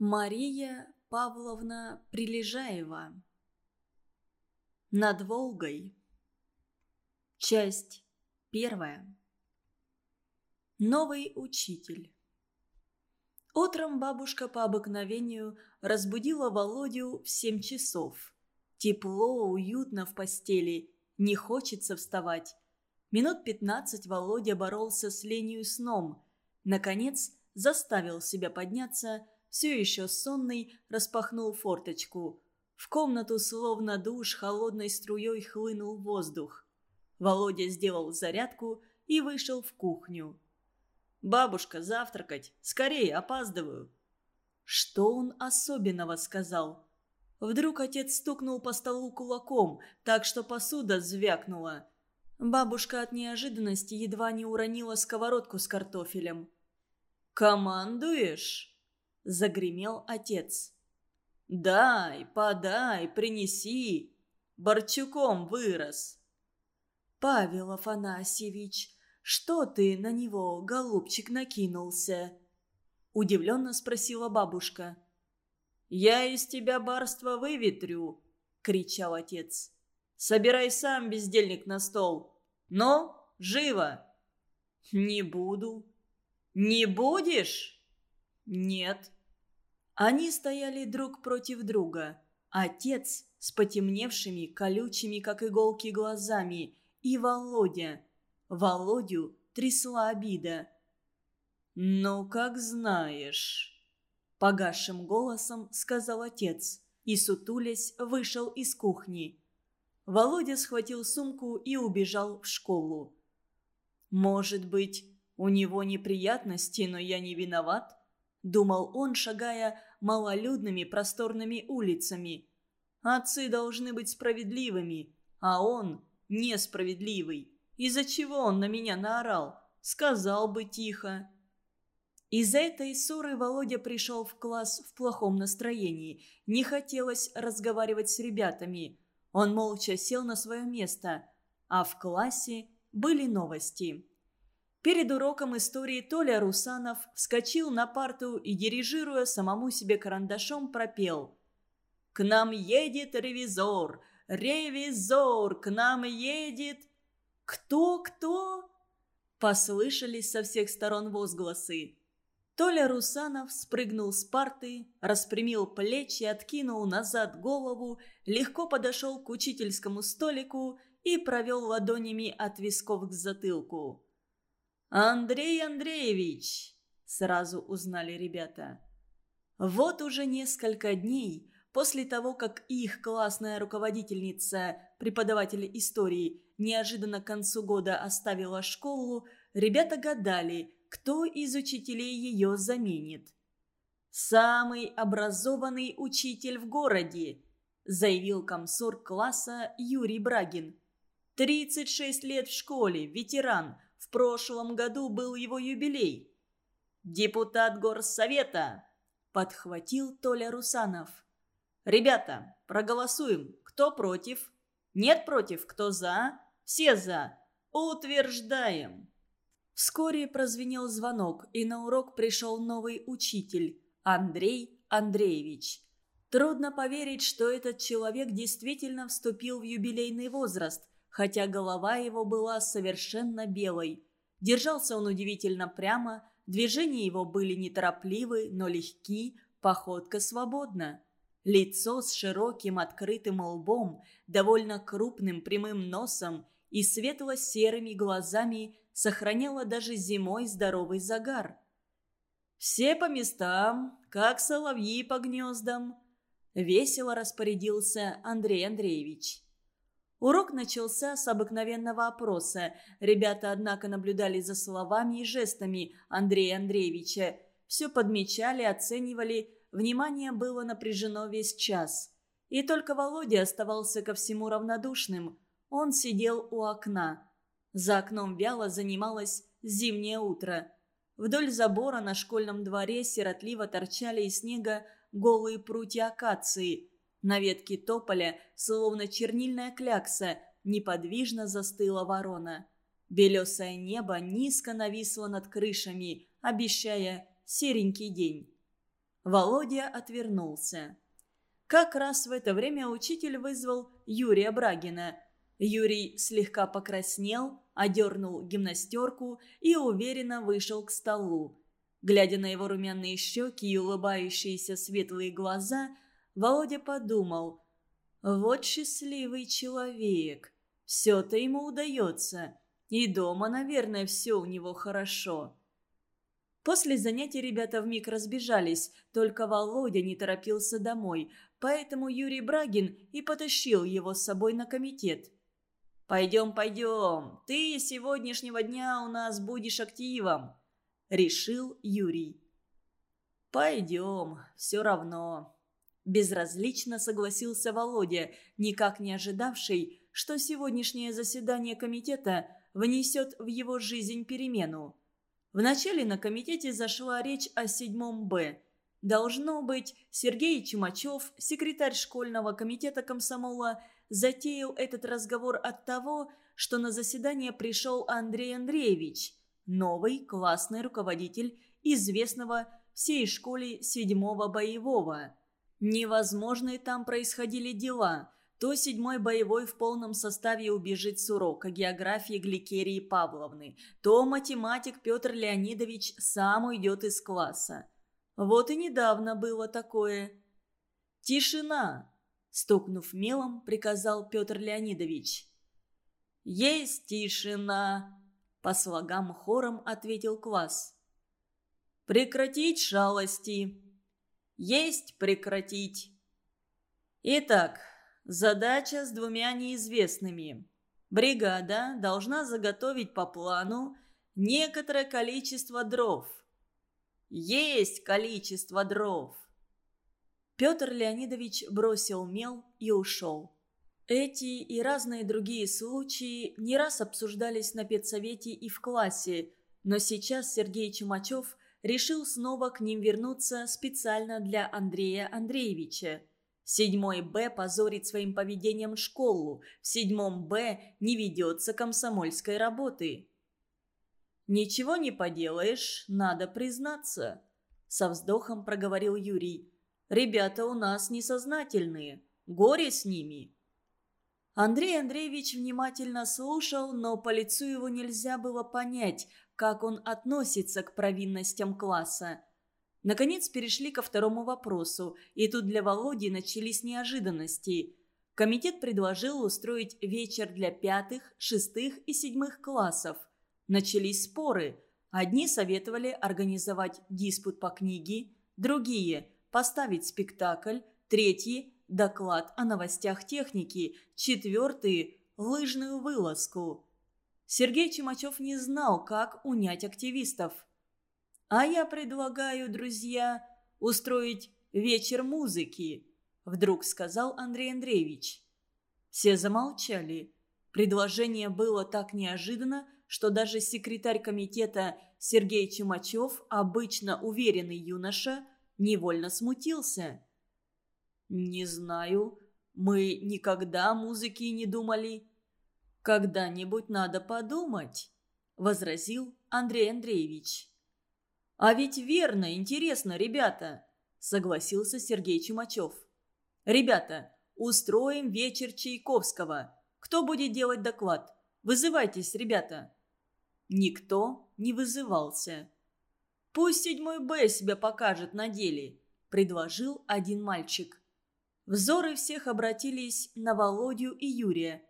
Мария Павловна Прилежаева Над Волгой Часть первая Новый учитель Утром бабушка по обыкновению разбудила Володю в семь часов. Тепло, уютно в постели, не хочется вставать. Минут пятнадцать Володя боролся с ленью сном. Наконец заставил себя подняться – все еще сонный, распахнул форточку. В комнату, словно душ, холодной струей хлынул воздух. Володя сделал зарядку и вышел в кухню. «Бабушка, завтракать! Скорее, опаздываю!» Что он особенного сказал? Вдруг отец стукнул по столу кулаком, так что посуда звякнула. Бабушка от неожиданности едва не уронила сковородку с картофелем. «Командуешь?» Загремел отец. «Дай, подай, принеси! Борчуком вырос!» «Павел Афанасьевич, что ты на него, голубчик, накинулся?» Удивленно спросила бабушка. «Я из тебя барство выветрю!» — кричал отец. «Собирай сам, бездельник, на стол! Но, живо!» «Не буду!» «Не будешь?» «Нет!» Они стояли друг против друга. Отец с потемневшими, колючими, как иголки, глазами, и Володя. Володю трясла обида. «Ну, как знаешь», — погасшим голосом сказал отец, и, сутулясь, вышел из кухни. Володя схватил сумку и убежал в школу. «Может быть, у него неприятности, но я не виноват?» — думал он, шагая малолюдными просторными улицами. Отцы должны быть справедливыми, а он несправедливый. Из-за чего он на меня наорал? Сказал бы тихо. Из-за этой ссоры Володя пришел в класс в плохом настроении. Не хотелось разговаривать с ребятами. Он молча сел на свое место. А в классе были новости. Перед уроком истории Толя Русанов вскочил на парту и, дирижируя самому себе карандашом, пропел «К нам едет ревизор! Ревизор! К нам едет...» «Кто? Кто?» Послышались со всех сторон возгласы. Толя Русанов спрыгнул с парты, распрямил плечи, откинул назад голову, легко подошел к учительскому столику и провел ладонями от висков к затылку. «Андрей Андреевич!» – сразу узнали ребята. Вот уже несколько дней после того, как их классная руководительница, преподаватель истории, неожиданно к концу года оставила школу, ребята гадали, кто из учителей ее заменит. «Самый образованный учитель в городе», – заявил комсор класса Юрий Брагин. «36 лет в школе, ветеран – в прошлом году был его юбилей. «Депутат горсовета!» – подхватил Толя Русанов. «Ребята, проголосуем. Кто против? Нет против? Кто за? Все за. Утверждаем!» Вскоре прозвенел звонок, и на урок пришел новый учитель – Андрей Андреевич. Трудно поверить, что этот человек действительно вступил в юбилейный возраст – хотя голова его была совершенно белой. Держался он удивительно прямо, движения его были неторопливы, но легки, походка свободна. Лицо с широким открытым лбом, довольно крупным прямым носом и светло-серыми глазами сохраняло даже зимой здоровый загар. «Все по местам, как соловьи по гнездам», — весело распорядился Андрей Андреевич. Урок начался с обыкновенного опроса. Ребята, однако, наблюдали за словами и жестами Андрея Андреевича. Все подмечали, оценивали. Внимание было напряжено весь час. И только Володя оставался ко всему равнодушным. Он сидел у окна. За окном вяло занималось зимнее утро. Вдоль забора на школьном дворе сиротливо торчали из снега голые прутья акации – на ветке тополя, словно чернильная клякса, неподвижно застыла ворона. Белесое небо низко нависло над крышами, обещая серенький день. Володя отвернулся. Как раз в это время учитель вызвал Юрия Брагина. Юрий слегка покраснел, одернул гимнастерку и уверенно вышел к столу. Глядя на его румяные щеки и улыбающиеся светлые глаза, Володя подумал, «Вот счастливый человек, все-то ему удается, и дома, наверное, все у него хорошо». После занятий ребята вмиг разбежались, только Володя не торопился домой, поэтому Юрий Брагин и потащил его с собой на комитет. «Пойдем, пойдем, ты сегодняшнего дня у нас будешь активом», — решил Юрий. «Пойдем, все равно», — безразлично согласился Володя, никак не ожидавший, что сегодняшнее заседание комитета внесет в его жизнь перемену. Вначале на комитете зашла речь о седьмом «Б». Должно быть, Сергей Чумачев, секретарь школьного комитета комсомола, затеял этот разговор от того, что на заседание пришел Андрей Андреевич, новый классный руководитель известного всей школе седьмого боевого. Невозможные там происходили дела – то седьмой боевой в полном составе убежит с урока географии Гликерии Павловны, то математик Петр Леонидович сам уйдет из класса. Вот и недавно было такое. «Тишина!» – стукнув мелом, приказал Петр Леонидович. «Есть тишина!» – по слогам хором ответил класс. «Прекратить шалости!» «Есть прекратить!» Итак, Задача с двумя неизвестными. Бригада должна заготовить по плану некоторое количество дров. Есть количество дров. Петр Леонидович бросил мел и ушел. Эти и разные другие случаи не раз обсуждались на педсовете и в классе, но сейчас Сергей Чумачев решил снова к ним вернуться специально для Андрея Андреевича. Седьмой Б позорит своим поведением школу. В седьмом Б не ведется комсомольской работы. «Ничего не поделаешь, надо признаться», — со вздохом проговорил Юрий. «Ребята у нас несознательные. Горе с ними». Андрей Андреевич внимательно слушал, но по лицу его нельзя было понять, как он относится к провинностям класса. Наконец перешли ко второму вопросу, и тут для Володи начались неожиданности. Комитет предложил устроить вечер для пятых, шестых и седьмых классов. Начались споры. Одни советовали организовать диспут по книге, другие – поставить спектакль, третьи – доклад о новостях техники, четвертые – лыжную вылазку. Сергей Чумачев не знал, как унять активистов – а я предлагаю, друзья, устроить вечер музыки», — вдруг сказал Андрей Андреевич. Все замолчали. Предложение было так неожиданно, что даже секретарь комитета Сергей Чумачев, обычно уверенный юноша, невольно смутился. «Не знаю. Мы никогда музыки не думали». «Когда-нибудь надо подумать», — возразил Андрей Андреевич. «А ведь верно, интересно, ребята», — согласился Сергей Чумачев. «Ребята, устроим вечер Чайковского. Кто будет делать доклад? Вызывайтесь, ребята». Никто не вызывался. «Пусть седьмой Б себя покажет на деле», — предложил один мальчик. Взоры всех обратились на Володю и Юрия.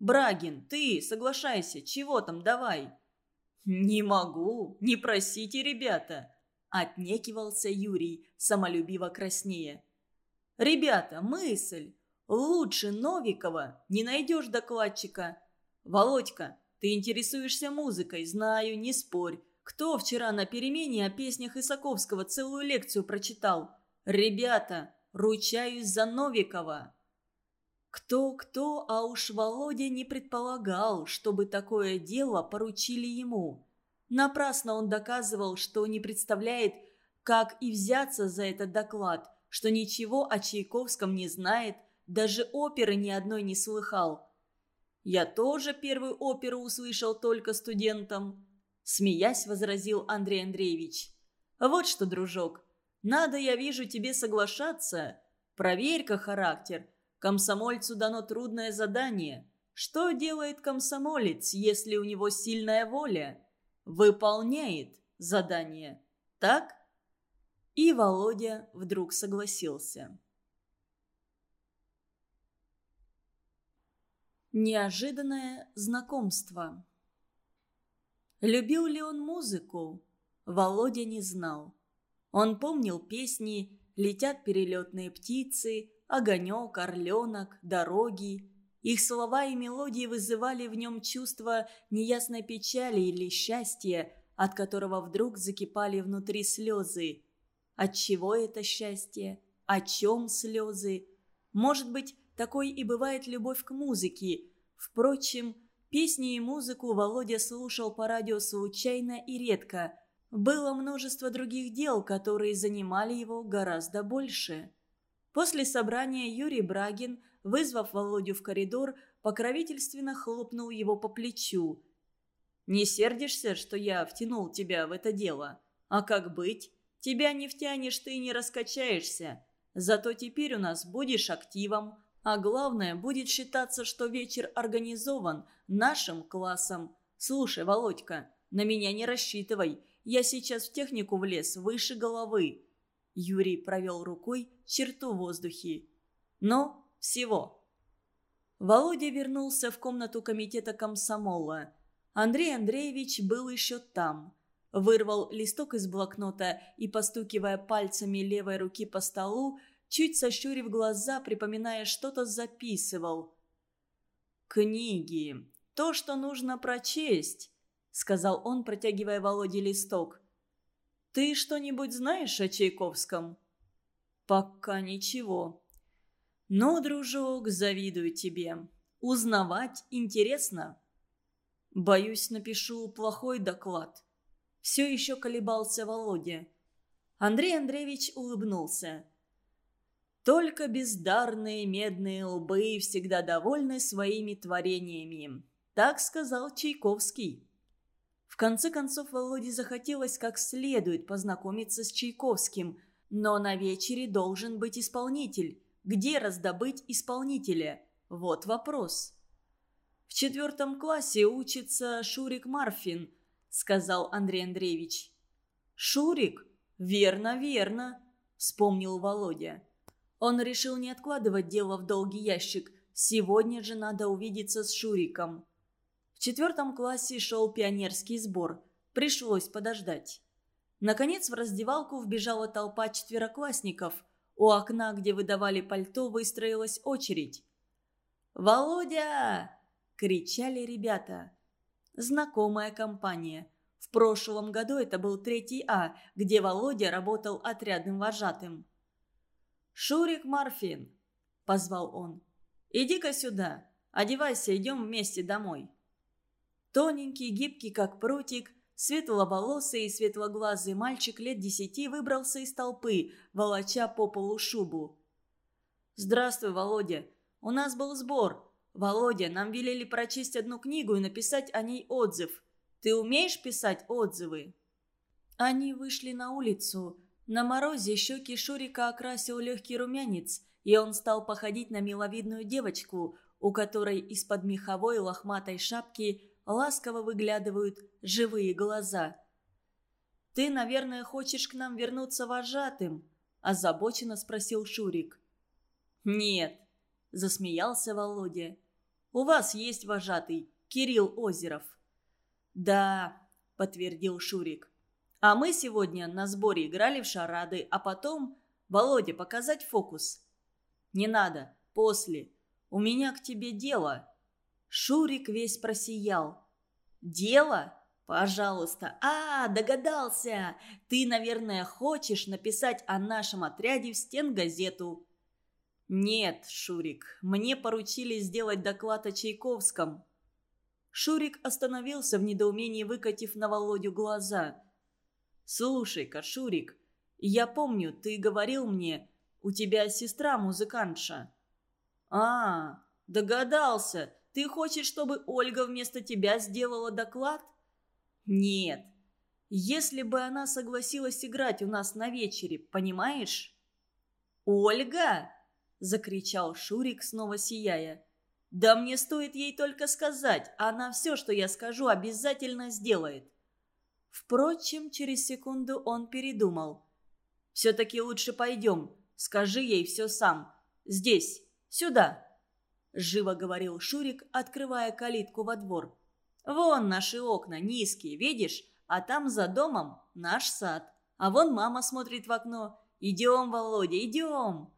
«Брагин, ты соглашайся, чего там, давай!» «Не могу, не просите, ребята!» – отнекивался Юрий, самолюбиво краснее. «Ребята, мысль! Лучше Новикова не найдешь докладчика. Володька, ты интересуешься музыкой, знаю, не спорь. Кто вчера на перемене о песнях Исаковского целую лекцию прочитал? Ребята, ручаюсь за Новикова!» Кто-кто, а уж Володя не предполагал, чтобы такое дело поручили ему. Напрасно он доказывал, что не представляет, как и взяться за этот доклад, что ничего о Чайковском не знает, даже оперы ни одной не слыхал. «Я тоже первую оперу услышал только студентам», – смеясь возразил Андрей Андреевич. «Вот что, дружок, Надо, я вижу, тебе соглашаться. Проверь-ка характер. Комсомольцу дано трудное задание. Что делает комсомолец, если у него сильная воля? Выполняет задание. Так?» И Володя вдруг согласился. Неожиданное знакомство. Любил ли он музыку? Володя не знал. Он помнил песни «Летят перелетные птицы», «Огонек», «Орленок», «Дороги». Их слова и мелодии вызывали в нем чувство неясной печали или счастья, от которого вдруг закипали внутри слезы. От чего это счастье? О чем слезы? Может быть, такой и бывает любовь к музыке. Впрочем, песни и музыку Володя слушал по радио случайно и редко. Было множество других дел, которые занимали его гораздо больше. После собрания Юрий Брагин, вызвав Володю в коридор, покровительственно хлопнул его по плечу. «Не сердишься, что я втянул тебя в это дело? А как быть? Тебя не втянешь, ты не раскачаешься. Зато теперь у нас будешь активом, а главное, будет считаться, что вечер организован нашим классом. Слушай, Володька, на меня не рассчитывай. Я сейчас в технику влез выше головы. Юрий провел рукой черту в воздухе. Но всего. Володя вернулся в комнату комитета комсомола. Андрей Андреевич был еще там. Вырвал листок из блокнота и, постукивая пальцами левой руки по столу, чуть сощурив глаза, припоминая что-то, записывал. «Книги. То, что нужно прочесть», — сказал он, протягивая Володе листок. «Ты что-нибудь знаешь о Чайковском?» «Пока ничего». «Но, дружок, завидую тебе. Узнавать интересно». «Боюсь, напишу плохой доклад». Все еще колебался Володя. Андрей Андреевич улыбнулся. Только бездарные медные лбы всегда довольны своими творениями. Так сказал Чайковский. В конце концов, Володе захотелось как следует познакомиться с Чайковским, но на вечере должен быть исполнитель. Где раздобыть исполнителя? Вот вопрос. «В четвертом классе учится Шурик Марфин», — сказал Андрей Андреевич. «Шурик? Верно, верно», — вспомнил Володя. Он решил не откладывать дело в долгий ящик. Сегодня же надо увидеться с Шуриком. В четвертом классе шел пионерский сбор. Пришлось подождать. Наконец в раздевалку вбежала толпа четвероклассников. У окна, где выдавали пальто, выстроилась очередь. «Володя!» – кричали ребята. Знакомая компания. В прошлом году это был третий А, где Володя работал отрядным вожатым. «Шурик Марфин!» – позвал он. «Иди-ка сюда. Одевайся, идем вместе домой». Тоненький, гибкий, как прутик, светловолосый и светлоглазый мальчик лет десяти выбрался из толпы, волоча по полу шубу. «Здравствуй, Володя. У нас был сбор. Володя, нам велели прочесть одну книгу и написать о ней отзыв. Ты умеешь писать отзывы?» Они вышли на улицу. На морозе щеки Шурика окрасил легкий румянец, и он стал походить на миловидную девочку, у которой из-под меховой лохматой шапки ласково выглядывают живые глаза. «Ты, наверное, хочешь к нам вернуться вожатым?» – озабоченно спросил Шурик. «Нет», – засмеялся Володя. «У вас есть вожатый, Кирилл Озеров». «Да», – подтвердил Шурик. А мы сегодня на сборе играли в шарады, а потом... Володя, показать фокус. Не надо, после. У меня к тебе дело. Шурик весь просиял. Дело? Пожалуйста. А, догадался. Ты, наверное, хочешь написать о нашем отряде в стенгазету. Нет, Шурик, мне поручили сделать доклад о Чайковском. Шурик остановился в недоумении, выкатив на Володю глаза – «Слушай-ка, Шурик, я помню, ты говорил мне, у тебя сестра музыкантша». «А, догадался. Ты хочешь, чтобы Ольга вместо тебя сделала доклад?» «Нет. Если бы она согласилась играть у нас на вечере, понимаешь?» «Ольга!» – закричал Шурик, снова сияя. «Да мне стоит ей только сказать, она все, что я скажу, обязательно сделает». Впрочем, через секунду он передумал. «Все-таки лучше пойдем, скажи ей все сам. Здесь, сюда!» Живо говорил Шурик, открывая калитку во двор. «Вон наши окна, низкие, видишь? А там за домом наш сад. А вон мама смотрит в окно. Идем, Володя, идем!»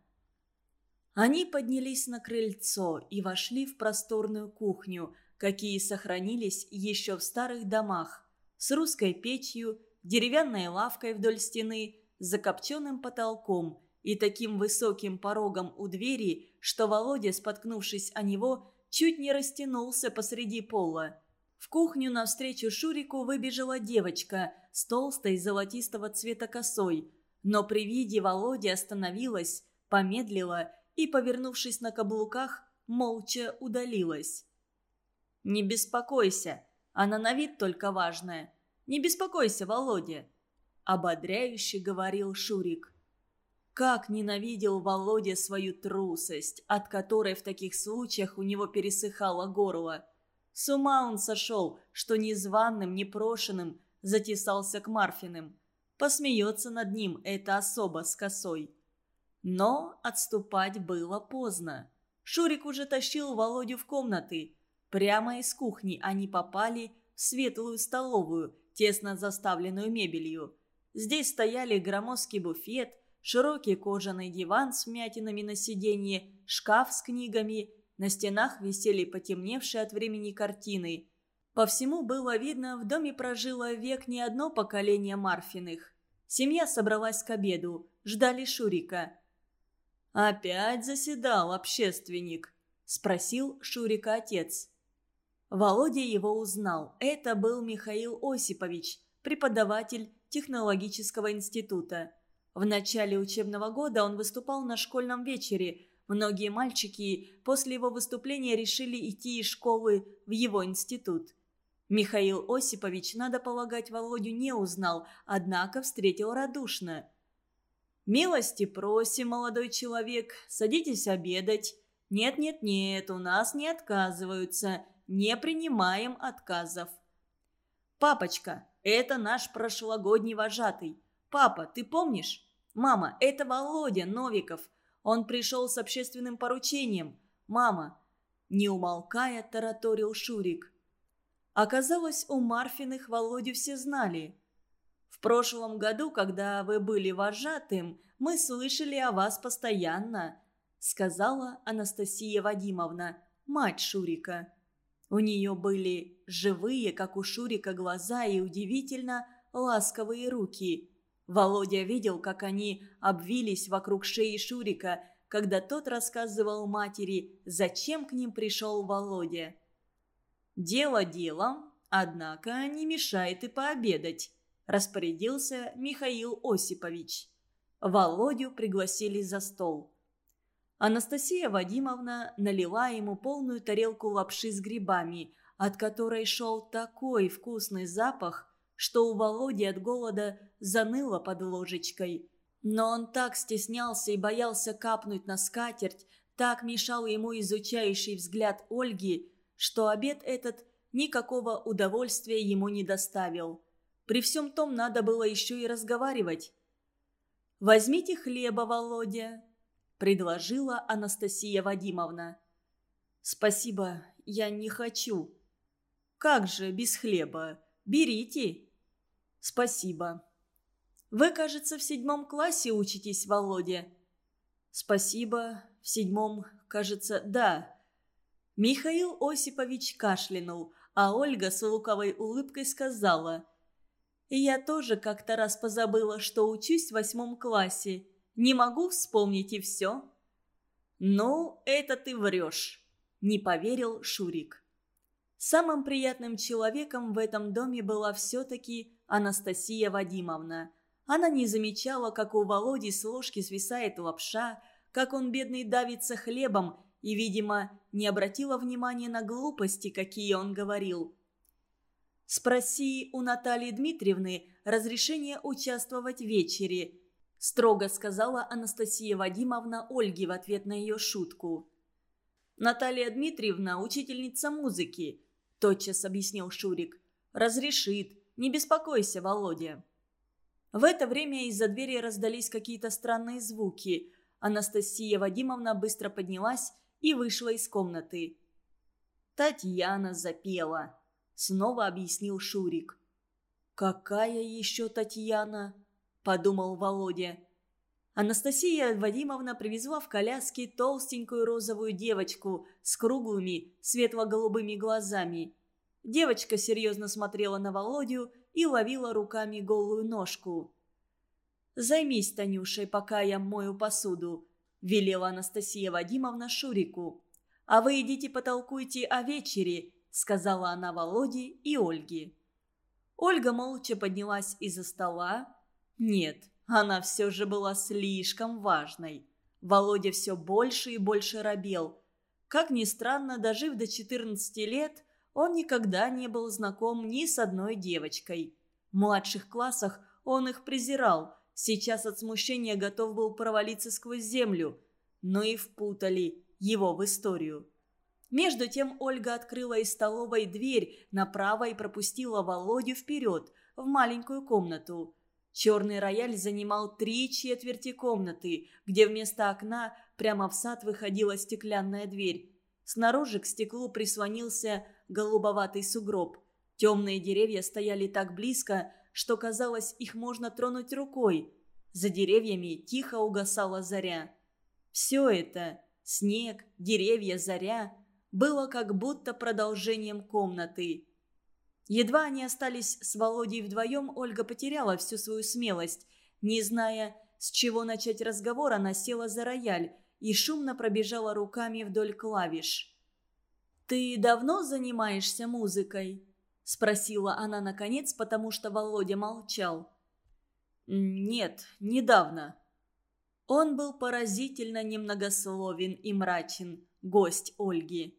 Они поднялись на крыльцо и вошли в просторную кухню, какие сохранились еще в старых домах, с русской печью, деревянной лавкой вдоль стены, закопченным потолком и таким высоким порогом у двери, что Володя, споткнувшись о него, чуть не растянулся посреди пола. В кухню навстречу Шурику выбежала девочка с толстой золотистого цвета косой, но при виде Володи остановилась, помедлила и, повернувшись на каблуках, молча удалилась. «Не беспокойся, она на вид только важная. Не беспокойся, Володя», — ободряюще говорил Шурик. Как ненавидел Володя свою трусость, от которой в таких случаях у него пересыхало горло. С ума он сошел, что незваным, непрошенным затесался к Марфиным. Посмеется над ним эта особа с косой. Но отступать было поздно. Шурик уже тащил Володю в комнаты. Прямо из кухни они попали в светлую столовую, тесно заставленную мебелью. Здесь стояли громоздкий буфет, широкий кожаный диван с вмятинами на сиденье, шкаф с книгами. На стенах висели потемневшие от времени картины. По всему было видно, в доме прожило век не одно поколение Марфиных. Семья собралась к обеду, ждали Шурика. «Опять заседал общественник?» – спросил Шурика отец. Володя его узнал. Это был Михаил Осипович, преподаватель технологического института. В начале учебного года он выступал на школьном вечере. Многие мальчики после его выступления решили идти из школы в его институт. Михаил Осипович, надо полагать, Володю не узнал, однако встретил радушно – «Милости просим, молодой человек, садитесь обедать. Нет-нет-нет, у нас не отказываются, не принимаем отказов». «Папочка, это наш прошлогодний вожатый. Папа, ты помнишь? Мама, это Володя Новиков. Он пришел с общественным поручением. Мама». Не умолкая, тараторил Шурик. Оказалось, у Марфиных Володю все знали – в прошлом году, когда вы были вожатым, мы слышали о вас постоянно», — сказала Анастасия Вадимовна, мать Шурика. У нее были живые, как у Шурика, глаза и удивительно ласковые руки. Володя видел, как они обвились вокруг шеи Шурика, когда тот рассказывал матери, зачем к ним пришел Володя. «Дело делом, однако не мешает и пообедать», распорядился Михаил Осипович. Володю пригласили за стол. Анастасия Вадимовна налила ему полную тарелку лапши с грибами, от которой шел такой вкусный запах, что у Володи от голода заныло под ложечкой. Но он так стеснялся и боялся капнуть на скатерть, так мешал ему изучающий взгляд Ольги, что обед этот никакого удовольствия ему не доставил. При всем том надо было еще и разговаривать. «Возьмите хлеба, Володя», – предложила Анастасия Вадимовна. «Спасибо, я не хочу». «Как же без хлеба? Берите». «Спасибо». «Вы, кажется, в седьмом классе учитесь, Володя». «Спасибо, в седьмом, кажется, да». Михаил Осипович кашлянул, а Ольга с луковой улыбкой сказала – я тоже как-то раз позабыла, что учусь в восьмом классе. Не могу вспомнить и все». «Ну, это ты врешь», – не поверил Шурик. Самым приятным человеком в этом доме была все-таки Анастасия Вадимовна. Она не замечала, как у Володи с ложки свисает лапша, как он, бедный, давится хлебом, и, видимо, не обратила внимания на глупости, какие он говорил. Спроси у Натальи Дмитриевны разрешение участвовать в вечере», – строго сказала Анастасия Вадимовна Ольге в ответ на ее шутку. «Наталья Дмитриевна – учительница музыки», – тотчас объяснил Шурик. «Разрешит. Не беспокойся, Володя». В это время из-за двери раздались какие-то странные звуки. Анастасия Вадимовна быстро поднялась и вышла из комнаты. Татьяна запела. Снова объяснил Шурик. «Какая еще Татьяна?» – подумал Володя. Анастасия Вадимовна привезла в коляске толстенькую розовую девочку с круглыми светло-голубыми глазами. Девочка серьезно смотрела на Володю и ловила руками голую ножку. «Займись, Танюшей, пока я мою посуду», – велела Анастасия Вадимовна Шурику. «А вы идите потолкуйте о вечере», – сказала она Володе и Ольге. Ольга молча поднялась из-за стола. Нет, она все же была слишком важной. Володя все больше и больше робел. Как ни странно, дожив до 14 лет, он никогда не был знаком ни с одной девочкой. В младших классах он их презирал, сейчас от смущения готов был провалиться сквозь землю. Но и впутали его в историю. Между тем Ольга открыла из столовой дверь направо и пропустила Володю вперед, в маленькую комнату. Черный рояль занимал три четверти комнаты, где вместо окна прямо в сад выходила стеклянная дверь. Снаружи к стеклу прислонился голубоватый сугроб. Темные деревья стояли так близко, что казалось, их можно тронуть рукой. За деревьями тихо угасала заря. Все это – снег, деревья, заря – было как будто продолжением комнаты. Едва они остались с Володей вдвоем, Ольга потеряла всю свою смелость. Не зная, с чего начать разговор, она села за рояль и шумно пробежала руками вдоль клавиш. «Ты давно занимаешься музыкой?» – спросила она наконец, потому что Володя молчал. «Нет, недавно». Он был поразительно немногословен и мрачен, гость Ольги.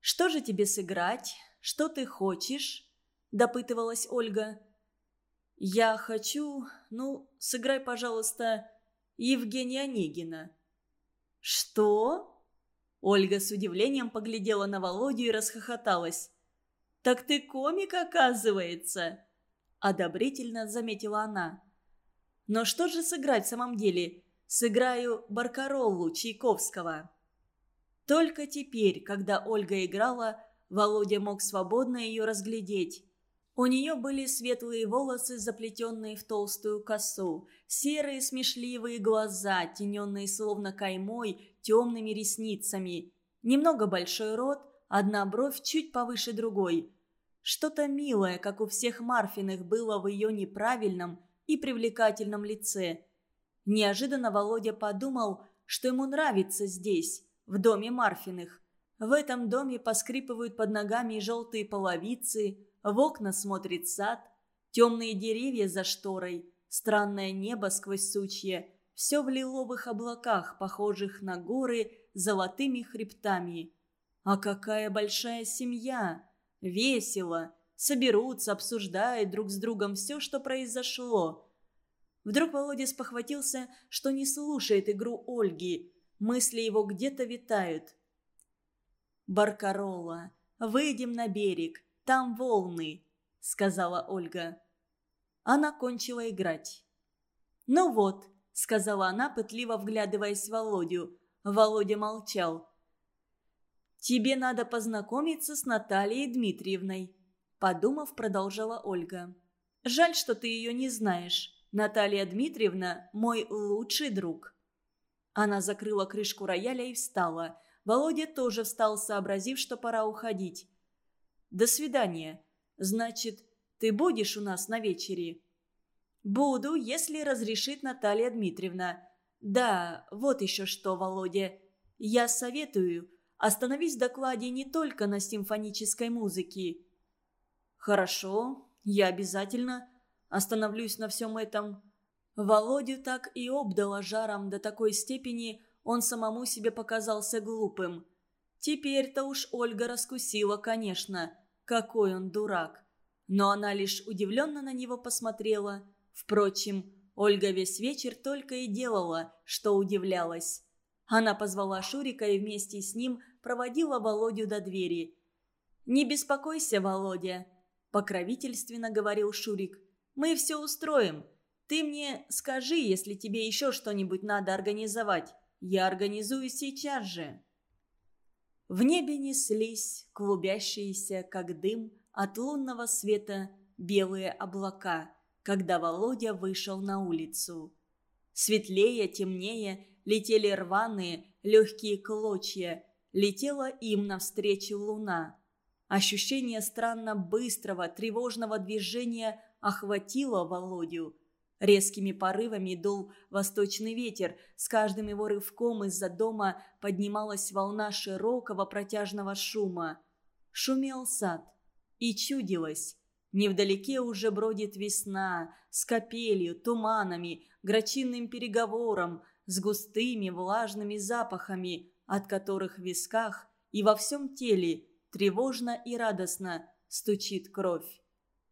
«Что же тебе сыграть? Что ты хочешь?» – допытывалась Ольга. «Я хочу... Ну, сыграй, пожалуйста, Евгения Онегина». «Что?» Ольга с удивлением поглядела на Володю и расхохоталась. «Так ты комик, оказывается!» Одобрительно заметила она. «Но что же сыграть в самом деле? Сыграю Баркароллу Чайковского». Только теперь, когда Ольга играла, Володя мог свободно ее разглядеть. У нее были светлые волосы, заплетенные в толстую косу, серые смешливые глаза, тененные словно каймой, темными ресницами, немного большой рот, одна бровь чуть повыше другой. Что-то милое, как у всех Марфиных, было в ее неправильном и привлекательном лице. Неожиданно Володя подумал, что ему нравится здесь, в доме Марфиных. В этом доме поскрипывают под ногами желтые половицы, в окна смотрит сад, темные деревья за шторой, странное небо сквозь сучья, все в лиловых облаках, похожих на горы золотыми хребтами. А какая большая семья! Весело! Соберутся, обсуждают друг с другом все, что произошло. Вдруг Володя спохватился, что не слушает игру Ольги. Мысли его где-то витают. «Баркарола, выйдем на берег, там волны», — сказала Ольга. Она кончила играть. «Ну вот», — сказала она, пытливо вглядываясь в Володю. Володя молчал. «Тебе надо познакомиться с Натальей Дмитриевной», — подумав, продолжала Ольга. «Жаль, что ты ее не знаешь. Наталья Дмитриевна – мой лучший друг». Она закрыла крышку рояля и встала. Володя тоже встал, сообразив, что пора уходить. «До свидания. Значит, ты будешь у нас на вечере?» «Буду, если разрешит Наталья Дмитриевна. Да, вот еще что, Володя. Я советую, остановись в докладе не только на симфонической музыке». «Хорошо, я обязательно остановлюсь на всем этом». Володю так и обдало жаром до такой степени, он самому себе показался глупым. Теперь-то уж Ольга раскусила, конечно – какой он дурак. но она лишь удивленно на него посмотрела. Впрочем, Ольга весь вечер только и делала, что удивлялась. Она позвала Шурика и вместе с ним проводила Володю до двери. «Не беспокойся, Володя», – покровительственно говорил Шурик. «Мы все устроим. Ты мне скажи, если тебе еще что-нибудь надо организовать. Я организую сейчас же». В небе неслись, клубящиеся, как дым, от лунного света белые облака, когда Володя вышел на улицу. Светлее, темнее летели рваные, легкие клочья, летела им навстречу луна. Ощущение странно быстрого, тревожного движения охватило Володю. Резкими порывами дул восточный ветер. С каждым его рывком из-за дома поднималась волна широкого протяжного шума. Шумел сад. И чудилось. Невдалеке уже бродит весна, с капелью, туманами, грачинным переговором, с густыми влажными запахами, от которых в висках и во всем теле тревожно и радостно стучит кровь.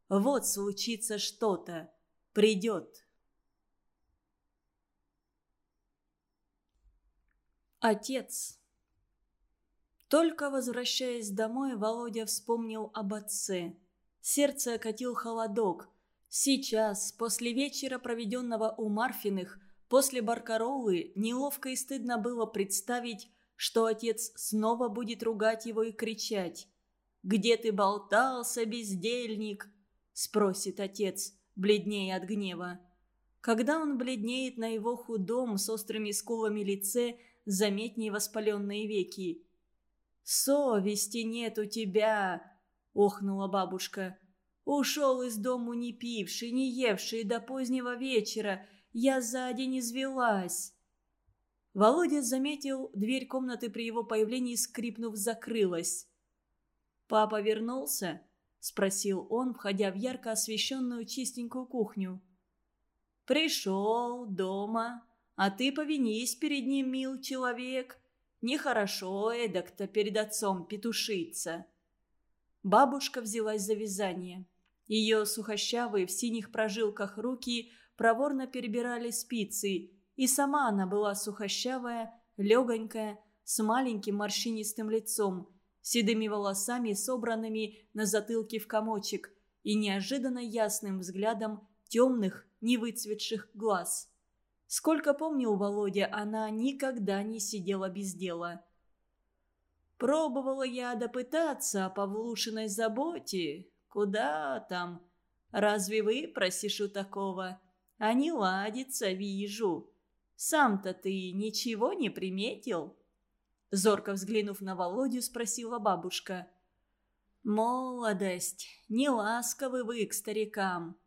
Вот случится что-то, придет. Отец. Только возвращаясь домой, Володя вспомнил об отце. Сердце окатил холодок. Сейчас, после вечера, проведенного у Марфиных, после Баркаролы, неловко и стыдно было представить, что отец снова будет ругать его и кричать. «Где ты болтался, бездельник?» – спросит отец бледнее от гнева. Когда он бледнеет на его худом, с острыми скулами лице, заметнее воспаленные веки. «Совести нет у тебя!» – охнула бабушка. «Ушел из дому не пивший, не евший до позднего вечера. Я сзади не извелась!» Володя заметил, дверь комнаты при его появлении, скрипнув, закрылась. «Папа вернулся?» – спросил он, входя в ярко освещенную чистенькую кухню. «Пришел, дома. А ты повинись перед ним, мил человек. Нехорошо эдак-то перед отцом петушиться». Бабушка взялась за вязание. Ее сухощавые в синих прожилках руки проворно перебирали спицы, и сама она была сухощавая, легонькая, с маленьким морщинистым лицом – седыми волосами, собранными на затылке в комочек, и неожиданно ясным взглядом темных, невыцветших глаз. Сколько помнил Володя, она никогда не сидела без дела. «Пробовала я допытаться о Павлушиной заботе. Куда там? Разве вы просишь у такого? А не ладится, вижу. Сам-то ты ничего не приметил?» Зорко взглянув на Володю, спросила бабушка. «Молодость, не ласковый вы к старикам.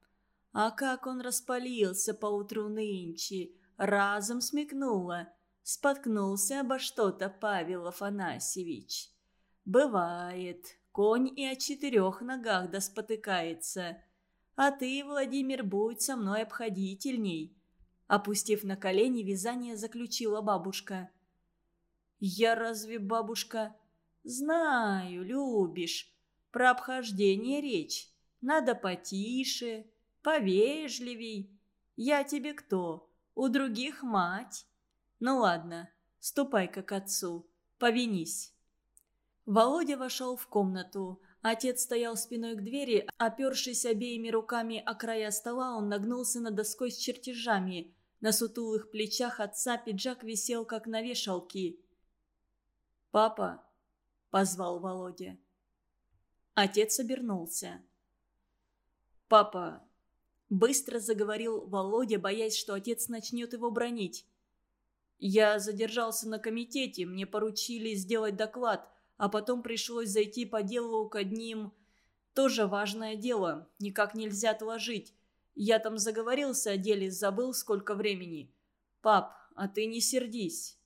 А как он распалился поутру нынче, разом смекнула. Споткнулся обо что-то Павел Афанасьевич. Бывает, конь и о четырех ногах да спотыкается. А ты, Владимир, будь со мной обходительней». Опустив на колени, вязание заключила бабушка. «Я разве, бабушка?» «Знаю, любишь. Про обхождение речь. Надо потише, повежливей. Я тебе кто? У других мать. Ну ладно, ступай-ка к отцу, повинись». Володя вошел в комнату. Отец стоял спиной к двери, опершись обеими руками о края стола, он нагнулся над доской с чертежами. На сутулых плечах отца пиджак висел, как на вешалке. «Папа!» – позвал Володя. Отец обернулся. «Папа!» – быстро заговорил Володя, боясь, что отец начнет его бронить. «Я задержался на комитете, мне поручили сделать доклад, а потом пришлось зайти по делу к одним... Тоже важное дело, никак нельзя отложить. Я там заговорился о деле, забыл, сколько времени. Пап, а ты не сердись».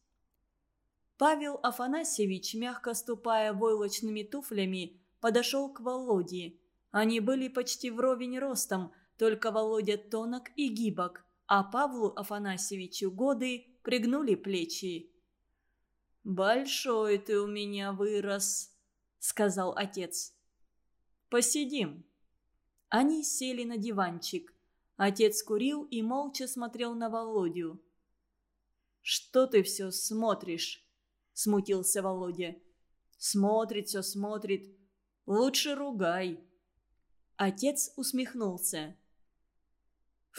Павел Афанасьевич, мягко ступая войлочными туфлями, подошел к Володе. Они были почти вровень ростом, только Володя тонок и гибок, а Павлу Афанасьевичу годы пригнули плечи. «Большой ты у меня вырос», — сказал отец. «Посидим». Они сели на диванчик. Отец курил и молча смотрел на Володю. «Что ты все смотришь?» – смутился Володя. «Смотрит все, смотрит. Лучше ругай». Отец усмехнулся.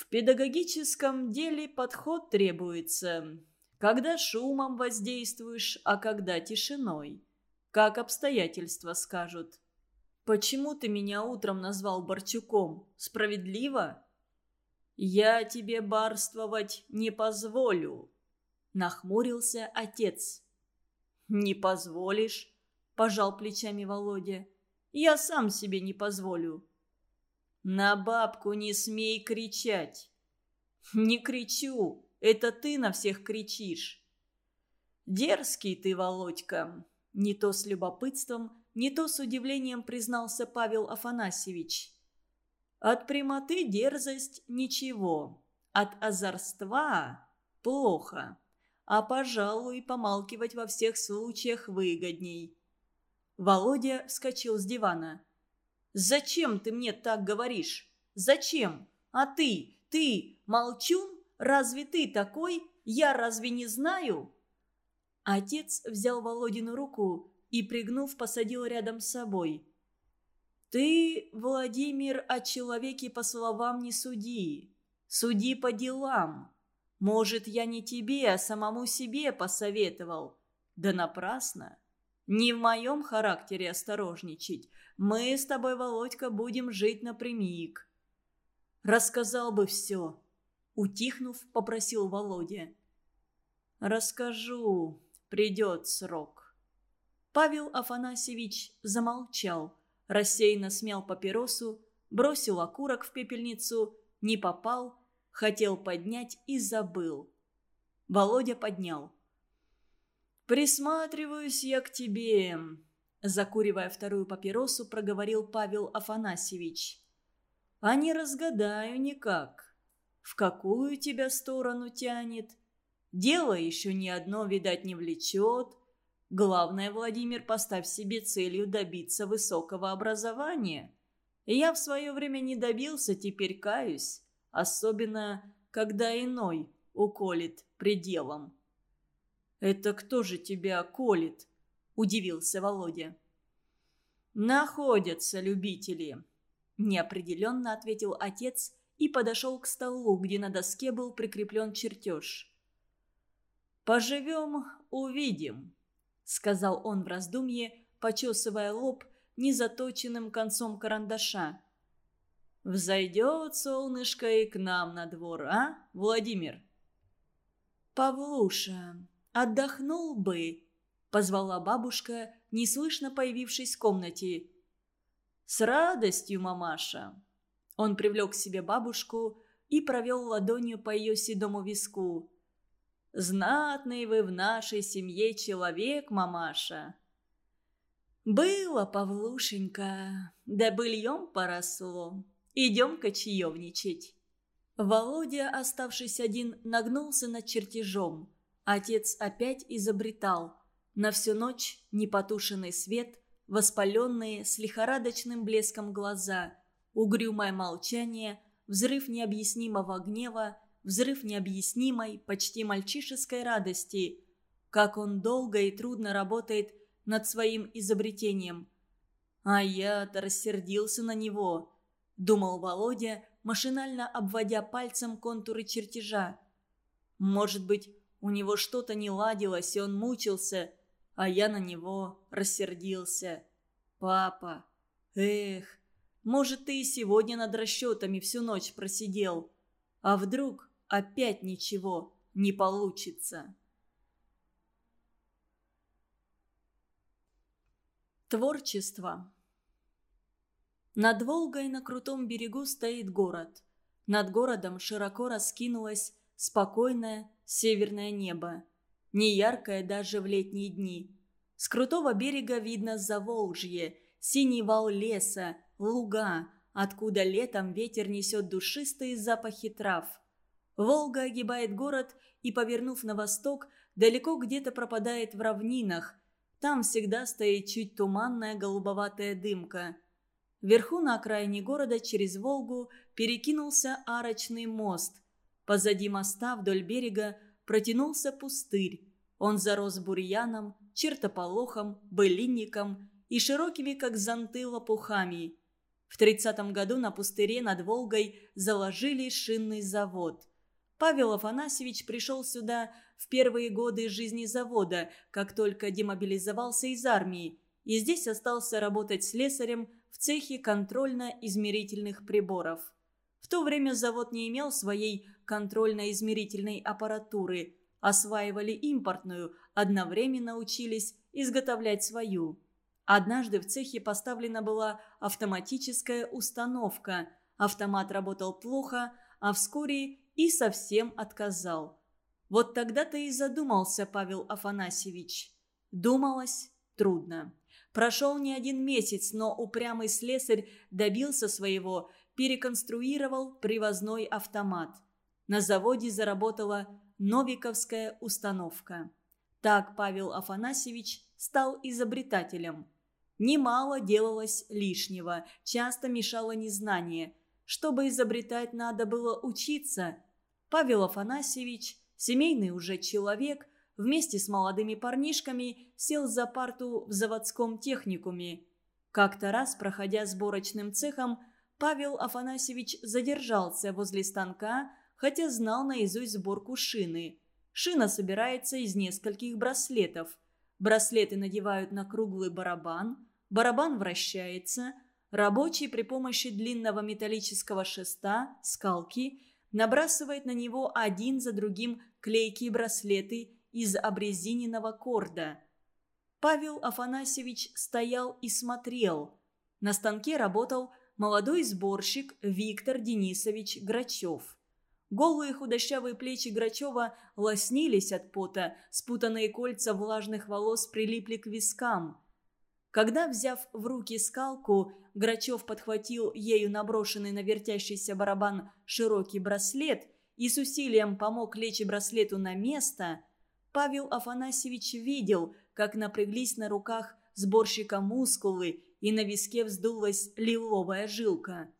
«В педагогическом деле подход требуется, когда шумом воздействуешь, а когда тишиной. Как обстоятельства скажут. Почему ты меня утром назвал Борчуком? Справедливо? Я тебе барствовать не позволю. Нахмурился отец. Не позволишь? Пожал плечами Володя. Я сам себе не позволю. На бабку не смей кричать. Не кричу, это ты на всех кричишь. Дерзкий ты, Володька. Не то с любопытством, не то с удивлением признался Павел Афанасьевич. От прямоты дерзость – ничего, от озорства – плохо, а, пожалуй, помалкивать во всех случаях выгодней. Володя вскочил с дивана. «Зачем ты мне так говоришь? Зачем? А ты, ты, молчун? Разве ты такой? Я разве не знаю?» Отец взял Володину руку и, пригнув, посадил рядом с собой. «Ты, Владимир, о человеке по словам не суди. Суди по делам. Может, я не тебе, а самому себе посоветовал. Да напрасно. Не в моем характере осторожничать. Мы с тобой, Володька, будем жить напрямик». «Рассказал бы все», — утихнув, попросил Володя. «Расскажу», Придет срок. Павел Афанасьевич замолчал, рассеянно смял папиросу, бросил окурок в пепельницу, не попал, хотел поднять и забыл. Володя поднял. «Присматриваюсь я к тебе», – закуривая вторую папиросу, проговорил Павел Афанасьевич. «А не разгадаю никак. В какую тебя сторону тянет? Дело еще ни одно, видать, не влечет. Главное, Владимир, поставь себе целью добиться высокого образования. Я в свое время не добился, теперь каюсь. Особенно, когда иной уколет пределом. «Это кто же тебя колет?» – удивился Володя. «Находятся любители», – неопределенно ответил отец и подошел к столу, где на доске был прикреплен чертеж. «Поживем, увидим», — сказал он в раздумье, почесывая лоб незаточенным концом карандаша. «Взойдет солнышко и к нам на двор, а, Владимир?» «Павлуша, отдохнул бы», — позвала бабушка, неслышно появившись в комнате. «С радостью, мамаша!» Он привлек к себе бабушку и провел ладонью по ее седому виску. Знатный вы в нашей семье человек, мамаша». «Было, Павлушенька, да быльем поросло. Идем-ка чаевничать». Володя, оставшись один, нагнулся над чертежом. Отец опять изобретал. На всю ночь непотушенный свет, воспаленные с лихорадочным блеском глаза, угрюмое молчание, взрыв необъяснимого гнева – взрыв необъяснимой, почти мальчишеской радости, как он долго и трудно работает над своим изобретением. «А я-то рассердился на него», — думал Володя, машинально обводя пальцем контуры чертежа. «Может быть, у него что-то не ладилось, и он мучился, а я на него рассердился. Папа, эх, может, ты и сегодня над расчетами всю ночь просидел. А вдруг опять ничего не получится. Творчество Над Волгой на крутом берегу стоит город. Над городом широко раскинулось спокойное северное небо. Не яркое даже в летние дни. С крутого берега видно Заволжье, синий вал леса, луга, откуда летом ветер несет душистые запахи трав – Волга огибает город и, повернув на восток, далеко где-то пропадает в равнинах. Там всегда стоит чуть туманная голубоватая дымка. Вверху на окраине города через Волгу перекинулся арочный мост. Позади моста вдоль берега протянулся пустырь. Он зарос бурьяном, чертополохом, былинником и широкими, как зонты, лопухами. В тридцатом году на пустыре над Волгой заложили шинный завод. Павел Афанасьевич пришел сюда в первые годы жизни завода, как только демобилизовался из армии, и здесь остался работать слесарем в цехе контрольно-измерительных приборов. В то время завод не имел своей контрольно-измерительной аппаратуры, осваивали импортную, одновременно учились изготовлять свою. Однажды в цехе поставлена была автоматическая установка. Автомат работал плохо, а вскоре и совсем отказал. Вот тогда-то и задумался Павел Афанасьевич. Думалось трудно. Прошел не один месяц, но упрямый слесарь добился своего, переконструировал привозной автомат. На заводе заработала новиковская установка. Так Павел Афанасьевич стал изобретателем. Немало делалось лишнего, часто мешало незнание. Чтобы изобретать, надо было учиться. Павел Афанасьевич, семейный уже человек, вместе с молодыми парнишками сел за парту в заводском техникуме. Как-то раз, проходя сборочным цехом, Павел Афанасьевич задержался возле станка, хотя знал наизусть сборку шины. Шина собирается из нескольких браслетов. Браслеты надевают на круглый барабан, барабан вращается, рабочий при помощи длинного металлического шеста, скалки, набрасывает на него один за другим клейкие браслеты из обрезиненного корда. Павел Афанасьевич стоял и смотрел. На станке работал молодой сборщик Виктор Денисович Грачев. Голые худощавые плечи Грачева лоснились от пота, спутанные кольца влажных волос прилипли к вискам. Когда, взяв в руки скалку, Грачев подхватил ею наброшенный на вертящийся барабан широкий браслет и с усилием помог лечь браслету на место, Павел Афанасьевич видел, как напряглись на руках сборщика мускулы и на виске вздулась лиловая жилка.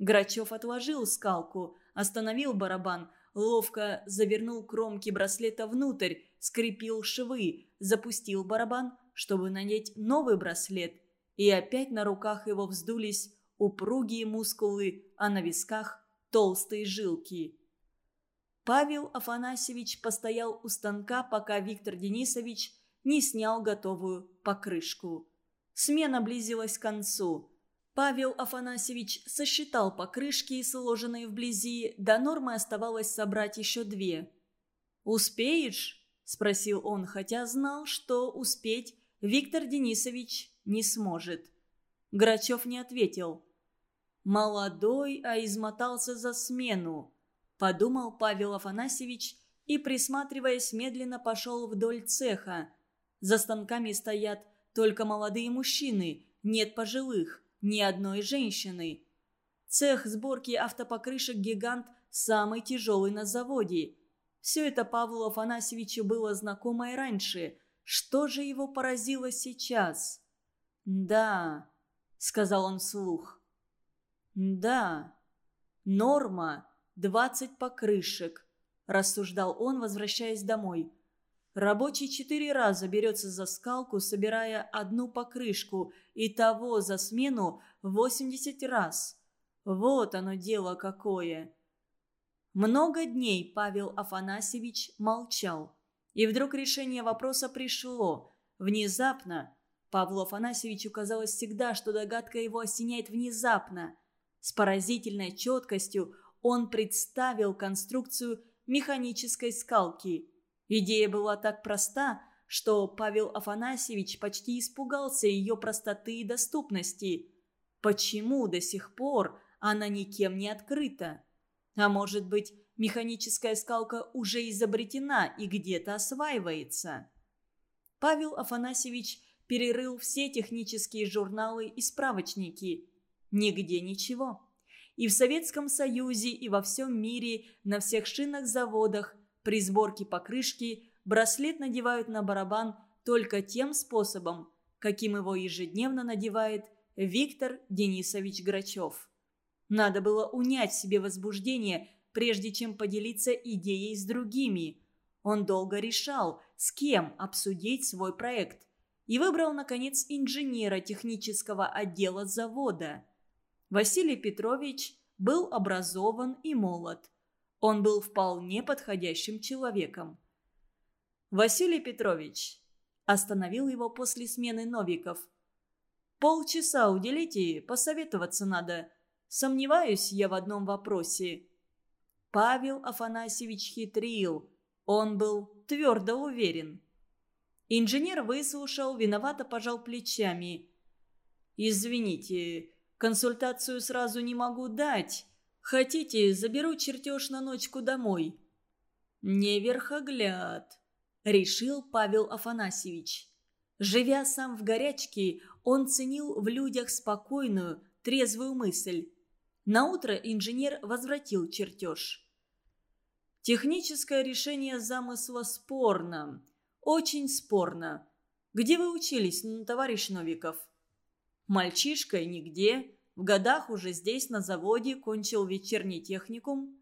Грачев отложил скалку – остановил барабан, ловко завернул кромки браслета внутрь, скрепил швы, запустил барабан, чтобы надеть новый браслет, и опять на руках его вздулись упругие мускулы, а на висках толстые жилки. Павел Афанасьевич постоял у станка, пока Виктор Денисович не снял готовую покрышку. Смена близилась к концу. Павел Афанасьевич сосчитал покрышки, сложенные вблизи, до нормы оставалось собрать еще две. «Успеешь?» – спросил он, хотя знал, что успеть Виктор Денисович не сможет. Грачев не ответил. «Молодой, а измотался за смену», – подумал Павел Афанасьевич и, присматриваясь, медленно пошел вдоль цеха. За станками стоят только молодые мужчины, нет пожилых ни одной женщины. Цех сборки автопокрышек «Гигант» самый тяжелый на заводе. Все это Павлу Афанасьевичу было знакомо и раньше. Что же его поразило сейчас? «Да», — сказал он вслух. «Да, норма — двадцать покрышек», — рассуждал он, возвращаясь домой. Рабочий четыре раза берется за скалку, собирая одну покрышку, и того за смену восемьдесят раз. Вот оно дело какое. Много дней Павел Афанасьевич молчал. И вдруг решение вопроса пришло. Внезапно. Павлу Афанасьевичу казалось всегда, что догадка его осеняет внезапно. С поразительной четкостью он представил конструкцию механической скалки – Идея была так проста, что Павел Афанасьевич почти испугался ее простоты и доступности. Почему до сих пор она никем не открыта? А может быть, механическая скалка уже изобретена и где-то осваивается? Павел Афанасьевич перерыл все технические журналы и справочники. Нигде ничего. И в Советском Союзе, и во всем мире, на всех шинных заводах – при сборке покрышки браслет надевают на барабан только тем способом, каким его ежедневно надевает Виктор Денисович Грачев. Надо было унять себе возбуждение, прежде чем поделиться идеей с другими. Он долго решал, с кем обсудить свой проект. И выбрал, наконец, инженера технического отдела завода. Василий Петрович был образован и молод. Он был вполне подходящим человеком. «Василий Петрович», – остановил его после смены Новиков. «Полчаса уделите, посоветоваться надо. Сомневаюсь я в одном вопросе». Павел Афанасьевич хитрил. Он был твердо уверен. Инженер выслушал, виновато пожал плечами. «Извините, консультацию сразу не могу дать. Хотите, заберу чертеж на ночку домой?» «Не верхогляд», — решил Павел Афанасьевич. Живя сам в горячке, он ценил в людях спокойную, трезвую мысль. Наутро инженер возвратил чертеж. Техническое решение замысла спорно. Очень спорно. Где вы учились, товарищ Новиков? Мальчишкой нигде. В годах уже здесь, на заводе, кончил вечерний техникум.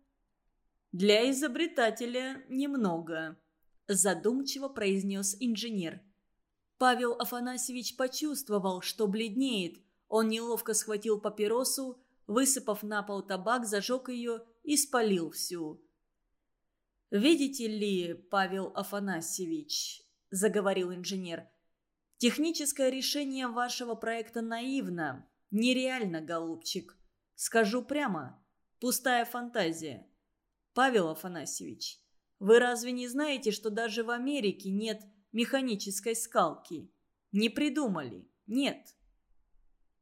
Для изобретателя немного. Задумчиво произнес инженер. Павел Афанасьевич почувствовал, что бледнеет. Он неловко схватил папиросу, высыпав на пол табак, зажег ее и спалил всю. «Видите ли, Павел Афанасьевич», – заговорил инженер, – «техническое решение вашего проекта наивно, нереально, голубчик. Скажу прямо, пустая фантазия. Павел Афанасьевич, вы разве не знаете, что даже в Америке нет механической скалки? Не придумали, нет».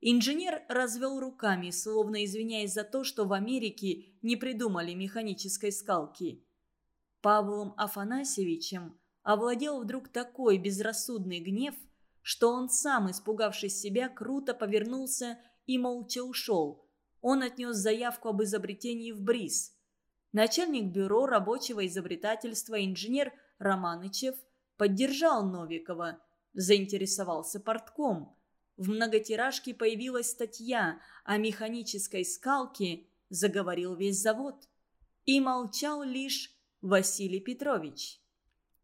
Инженер развел руками, словно извиняясь за то, что в Америке не придумали механической скалки – Павлом Афанасьевичем овладел вдруг такой безрассудный гнев, что он сам, испугавшись себя, круто повернулся и молча ушел. Он отнес заявку об изобретении в БРИЗ. Начальник бюро рабочего изобретательства инженер Романычев поддержал Новикова, заинтересовался портком. В многотиражке появилась статья о механической скалке, заговорил весь завод. И молчал лишь Василий Петрович.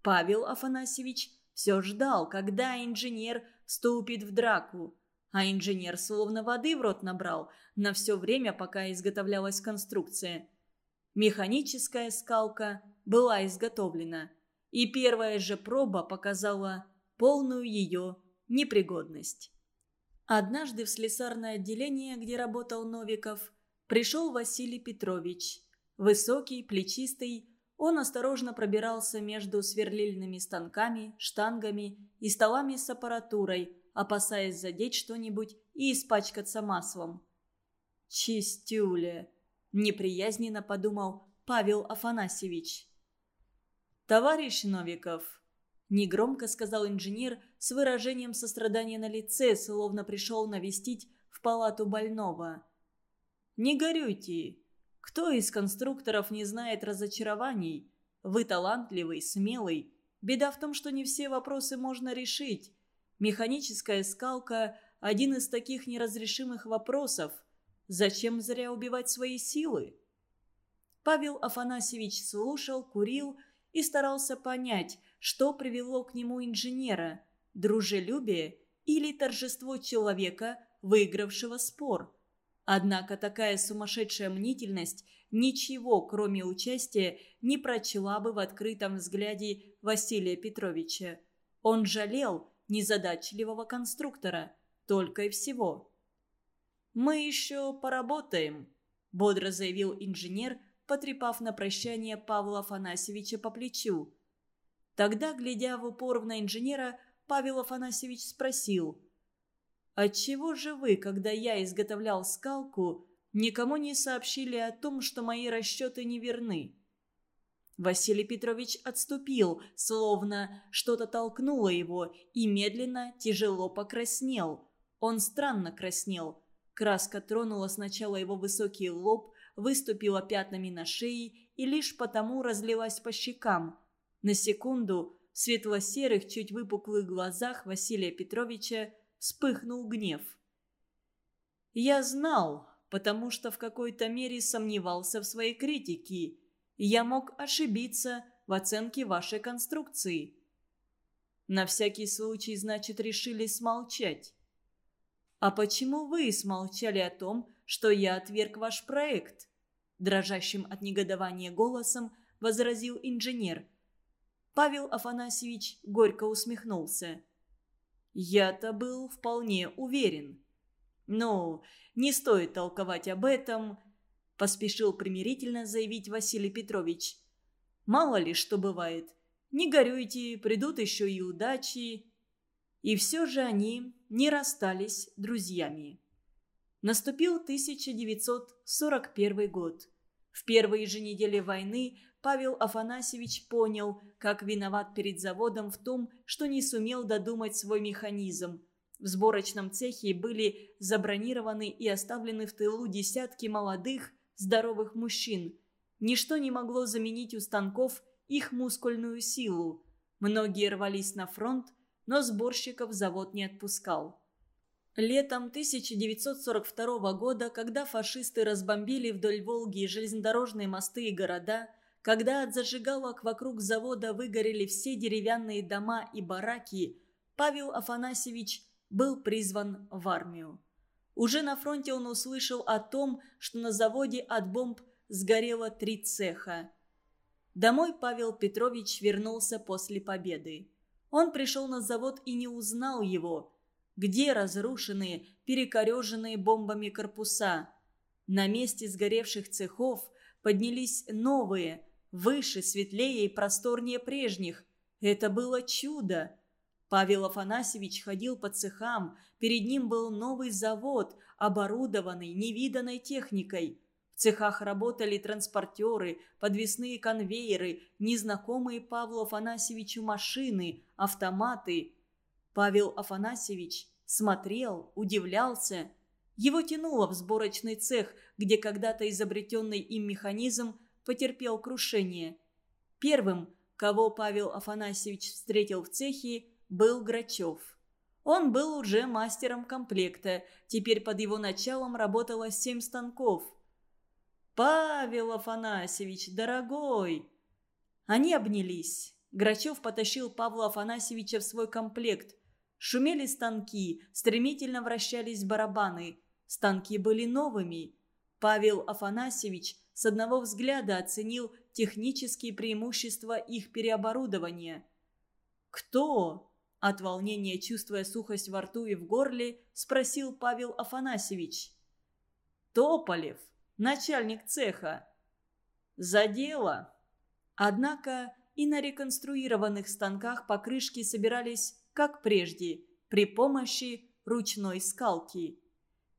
Павел Афанасьевич все ждал, когда инженер вступит в драку. А инженер словно воды в рот набрал на все время, пока изготовлялась конструкция. Механическая скалка была изготовлена, и первая же проба показала полную ее непригодность. Однажды в слесарное отделение, где работал Новиков, пришел Василий Петрович. Высокий, плечистый, он осторожно пробирался между сверлильными станками, штангами и столами с аппаратурой, опасаясь задеть что-нибудь и испачкаться маслом. «Чистюля!» – неприязненно подумал Павел Афанасьевич. «Товарищ Новиков!» – негромко сказал инженер с выражением сострадания на лице, словно пришел навестить в палату больного. «Не горюйте!» Кто из конструкторов не знает разочарований? Вы талантливый, смелый. Беда в том, что не все вопросы можно решить. Механическая скалка – один из таких неразрешимых вопросов. Зачем зря убивать свои силы? Павел Афанасьевич слушал, курил и старался понять, что привело к нему инженера – дружелюбие или торжество человека, выигравшего спор – Однако такая сумасшедшая мнительность ничего, кроме участия, не прочла бы в открытом взгляде Василия Петровича. Он жалел незадачливого конструктора, только и всего. «Мы еще поработаем», – бодро заявил инженер, потрепав на прощание Павла Афанасьевича по плечу. Тогда, глядя в упор на инженера, Павел Афанасьевич спросил – Отчего же вы, когда я изготовлял скалку, никому не сообщили о том, что мои расчеты неверны?» Василий Петрович отступил, словно что-то толкнуло его, и медленно, тяжело покраснел. Он странно краснел. Краска тронула сначала его высокий лоб, выступила пятнами на шее и лишь потому разлилась по щекам. На секунду в светло-серых, чуть выпуклых глазах Василия Петровича вспыхнул гнев. Я знал, потому что в какой-то мере сомневался в своей критике. Я мог ошибиться в оценке вашей конструкции. На всякий случай, значит, решили смолчать. А почему вы смолчали о том, что я отверг ваш проект? Дрожащим от негодования голосом возразил инженер. Павел Афанасьевич горько усмехнулся. Я-то был вполне уверен. «Ну, не стоит толковать об этом», – поспешил примирительно заявить Василий Петрович. «Мало ли что бывает. Не горюйте, придут еще и удачи». И все же они не расстались друзьями. Наступил 1941 год. В первые же недели войны Павел Афанасьевич понял, как виноват перед заводом в том, что не сумел додумать свой механизм. В сборочном цехе были забронированы и оставлены в тылу десятки молодых, здоровых мужчин. Ничто не могло заменить у станков их мускульную силу. Многие рвались на фронт, но сборщиков завод не отпускал. Летом 1942 года, когда фашисты разбомбили вдоль Волги железнодорожные мосты и города, когда от зажигалок вокруг завода выгорели все деревянные дома и бараки, Павел Афанасьевич был призван в армию. Уже на фронте он услышал о том, что на заводе от бомб сгорело три цеха. Домой Павел Петрович вернулся после победы. Он пришел на завод и не узнал его. Где разрушенные, перекореженные бомбами корпуса? На месте сгоревших цехов поднялись новые, выше, светлее и просторнее прежних. Это было чудо. Павел Афанасьевич ходил по цехам, перед ним был новый завод, оборудованный невиданной техникой. В цехах работали транспортеры, подвесные конвейеры, незнакомые Павлу Афанасьевичу машины, автоматы. Павел Афанасьевич смотрел, удивлялся. Его тянуло в сборочный цех, где когда-то изобретенный им механизм потерпел крушение. Первым, кого Павел Афанасьевич встретил в цехе, был Грачев. Он был уже мастером комплекта, теперь под его началом работало семь станков. «Павел Афанасьевич, дорогой!» Они обнялись. Грачев потащил Павла Афанасьевича в свой комплект. Шумели станки, стремительно вращались барабаны. Станки были новыми. Павел Афанасьевич с одного взгляда оценил технические преимущества их переоборудования. «Кто?» От волнения, чувствуя сухость во рту и в горле, спросил Павел Афанасьевич. «Тополев, начальник цеха». «За дело». Однако и на реконструированных станках покрышки собирались, как прежде, при помощи ручной скалки.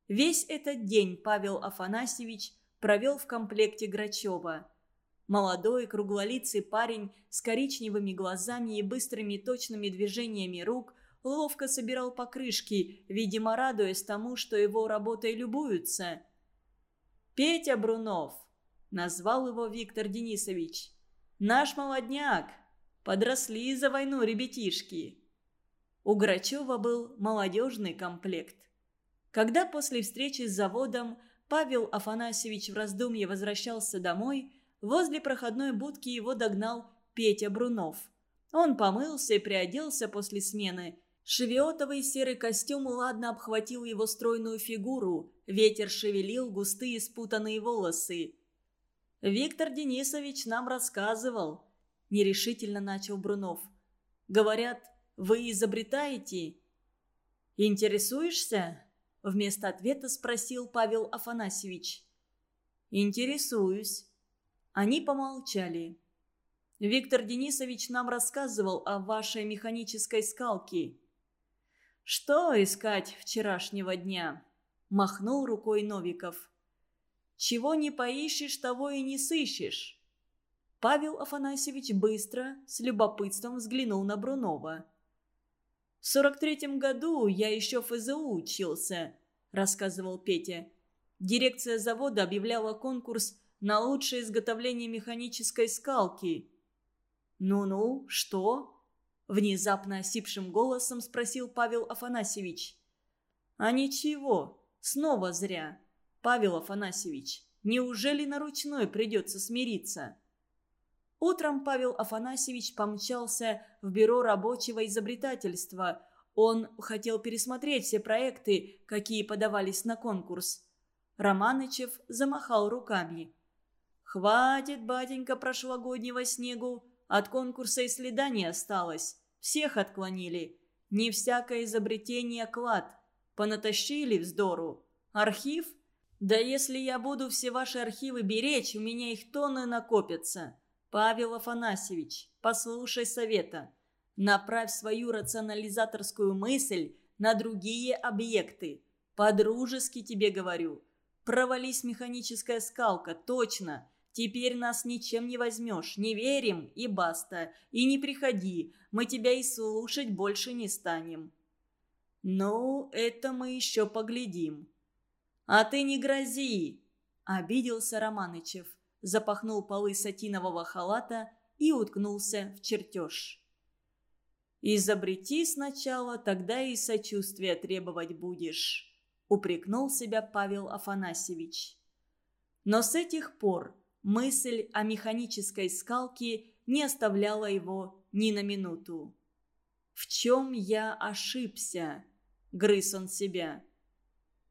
Весь этот день Павел Афанасьевич провел в комплекте Грачева – Молодой, круглолицый парень с коричневыми глазами и быстрыми точными движениями рук ловко собирал покрышки, видимо, радуясь тому, что его работой любуются. «Петя Брунов», — назвал его Виктор Денисович, — «наш молодняк. Подросли за войну ребятишки». У Грачева был молодежный комплект. Когда после встречи с заводом Павел Афанасьевич в раздумье возвращался домой – Возле проходной будки его догнал Петя Брунов. Он помылся и приоделся после смены. Шевиотовый серый костюм ладно обхватил его стройную фигуру. Ветер шевелил густые спутанные волосы. «Виктор Денисович нам рассказывал», – нерешительно начал Брунов. «Говорят, вы изобретаете?» «Интересуешься?» – вместо ответа спросил Павел Афанасьевич. «Интересуюсь», они помолчали. «Виктор Денисович нам рассказывал о вашей механической скалке». «Что искать вчерашнего дня?» – махнул рукой Новиков. «Чего не поищешь, того и не сыщешь». Павел Афанасьевич быстро, с любопытством взглянул на Брунова. «В сорок третьем году я еще в ФЗУ учился», – рассказывал Петя. Дирекция завода объявляла конкурс на лучшее изготовление механической скалки». «Ну-ну, что?» – внезапно осипшим голосом спросил Павел Афанасьевич. «А ничего, снова зря. Павел Афанасьевич, неужели на ручной придется смириться?» Утром Павел Афанасьевич помчался в бюро рабочего изобретательства. Он хотел пересмотреть все проекты, какие подавались на конкурс. Романычев замахал руками. «Хватит, батенька, прошлогоднего снегу. От конкурса и следа не осталось. Всех отклонили. Не всякое изобретение клад. Понатащили вздору. Архив? Да если я буду все ваши архивы беречь, у меня их тонны накопятся. Павел Афанасьевич, послушай совета. Направь свою рационализаторскую мысль на другие объекты. По-дружески тебе говорю. Провались механическая скалка, точно. Теперь нас ничем не возьмешь. Не верим и баста. И не приходи. Мы тебя и слушать больше не станем. Ну, это мы еще поглядим. А ты не грози, обиделся Романычев запахнул полы сатинового халата и уткнулся в чертеж. «Изобрети сначала, тогда и сочувствия требовать будешь», — упрекнул себя Павел Афанасьевич. Но с этих пор мысль о механической скалке не оставляла его ни на минуту. «В чем я ошибся?» — грыз он себя.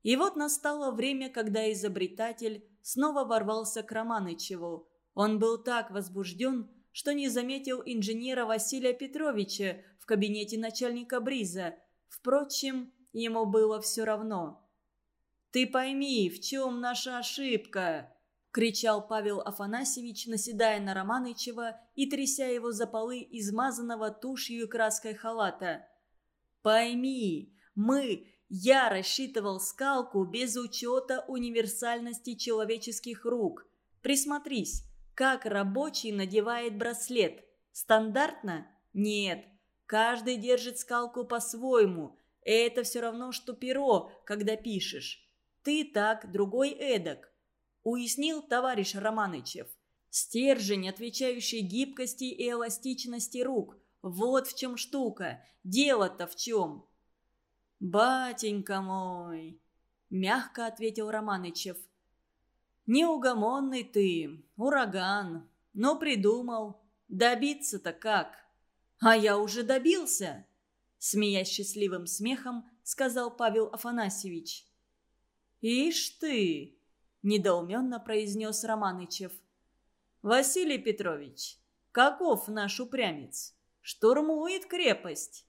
И вот настало время, когда изобретатель снова ворвался к Романычеву. Он был так возбужден, что не заметил инженера Василия Петровича в кабинете начальника Бриза. Впрочем, ему было все равно. «Ты пойми, в чем наша ошибка?» – кричал Павел Афанасьевич, наседая на Романычева и тряся его за полы измазанного тушью и краской халата. «Пойми, мы я рассчитывал скалку без учета универсальности человеческих рук. Присмотрись, как рабочий надевает браслет. Стандартно? Нет. Каждый держит скалку по-своему. Это все равно, что перо, когда пишешь. Ты так, другой эдак. Уяснил товарищ Романычев. Стержень, отвечающий гибкости и эластичности рук. Вот в чем штука. Дело-то в чем. «Батенька мой!» – мягко ответил Романычев. «Неугомонный ты, ураган. Но придумал. Добиться-то как?» «А я уже добился!» – смеясь счастливым смехом, сказал Павел Афанасьевич. «Ишь ты!» – недоуменно произнес Романычев. «Василий Петрович, каков наш упрямец? Штурмует крепость!»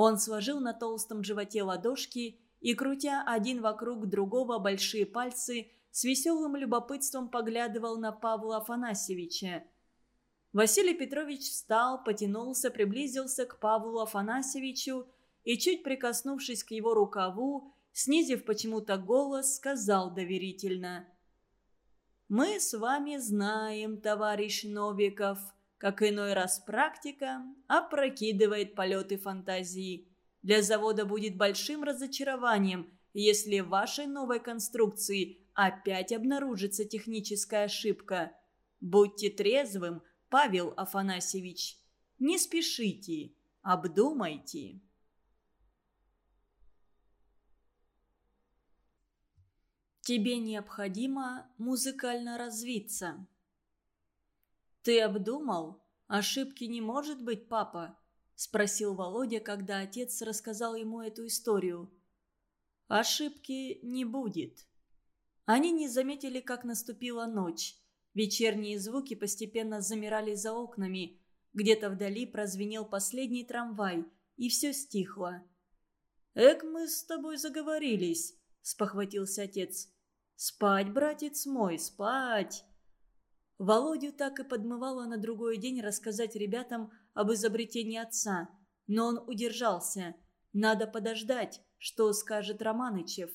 Он сложил на толстом животе ладошки и, крутя один вокруг другого большие пальцы, с веселым любопытством поглядывал на Павла Афанасьевича. Василий Петрович встал, потянулся, приблизился к Павлу Афанасьевичу и, чуть прикоснувшись к его рукаву, снизив почему-то голос, сказал доверительно. «Мы с вами знаем, товарищ Новиков, как иной раз практика опрокидывает полеты фантазии. Для завода будет большим разочарованием, если в вашей новой конструкции опять обнаружится техническая ошибка. Будьте трезвым, Павел Афанасьевич. Не спешите, обдумайте. Тебе необходимо музыкально развиться. «Ты обдумал? Ошибки не может быть, папа?» – спросил Володя, когда отец рассказал ему эту историю. «Ошибки не будет». Они не заметили, как наступила ночь. Вечерние звуки постепенно замирали за окнами. Где-то вдали прозвенел последний трамвай, и все стихло. «Эк, мы с тобой заговорились», – спохватился отец. «Спать, братец мой, спать!» Володю так и подмывало на другой день рассказать ребятам об изобретении отца, но он удержался. Надо подождать, что скажет Романычев.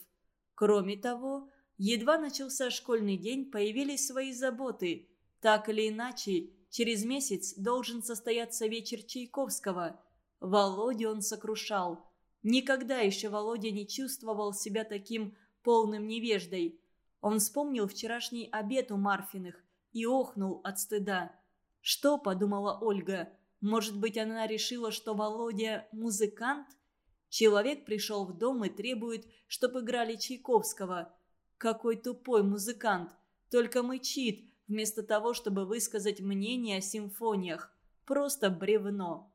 Кроме того, едва начался школьный день, появились свои заботы. Так или иначе, через месяц должен состояться вечер Чайковского. Володю он сокрушал. Никогда еще Володя не чувствовал себя таким полным невеждой. Он вспомнил вчерашний обед у Марфиных – и охнул от стыда. Что подумала Ольга? Может быть, она решила, что Володя музыкант? Человек пришел в дом и требует, чтобы играли Чайковского. Какой тупой музыкант, только мычит, вместо того, чтобы высказать мнение о симфониях. Просто бревно.